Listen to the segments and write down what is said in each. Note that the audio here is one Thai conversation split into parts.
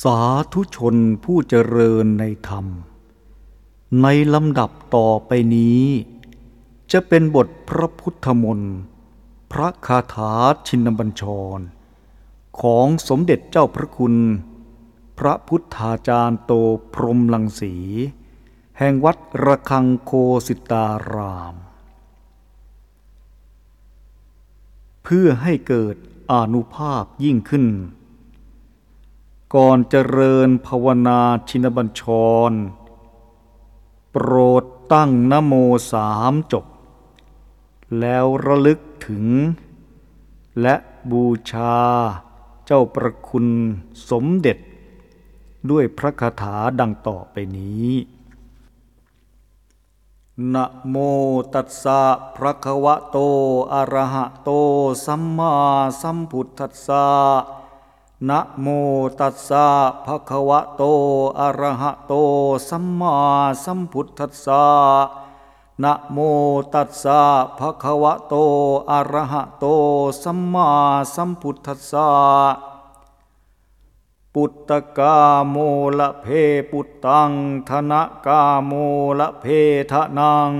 สาธุชนผู้เจริญในธรรม ในลำดับต่อไปนี้ จะเป็นบทพระพุทธมนต์พระคาถาชินบัญชร ของสมเด็จเจ้าพระคุณ พระพุทธาจารย์โตพรหมลังสี แห่งวัดระฆังโคสิตาราม เพื่อให้เกิดอานุภาพยิ่งขึ้น ก่อนเจริญภาวนาชินบัญชร โปรดตั้งนโมสามจบ แล้วระลึกถึง และบูชาเจ้าประคุณสมเด็จ ด้วยพระคาถาดังต่อไปนี้นะโมตัสสะภะคะวะโต อะระหะโต สัมมาสัมพุทธัสสะ นะโมตัสสะภะคะวะโต อะระหะโต สัมมาสัมพุทธัสสะนะโมตัสสะภะคะวะโต อะระหะโต สัมมาสัมพุทธัสสะ ปุตตะกาโมละเพปุตตัง ธนะกาโมละเพทะนัง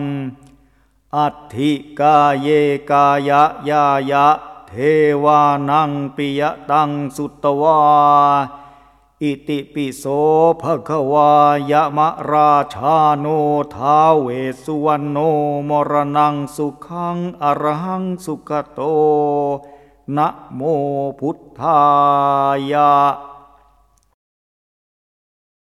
อัตถิกาเยกายะยายะ เทวานังปิยตังสุตตวา อิติปิโสภะคะวายะมะราชาโนทาเวสุวรรณโนมรนังสุขังอรหังสุขโตนะโมพุทธายะ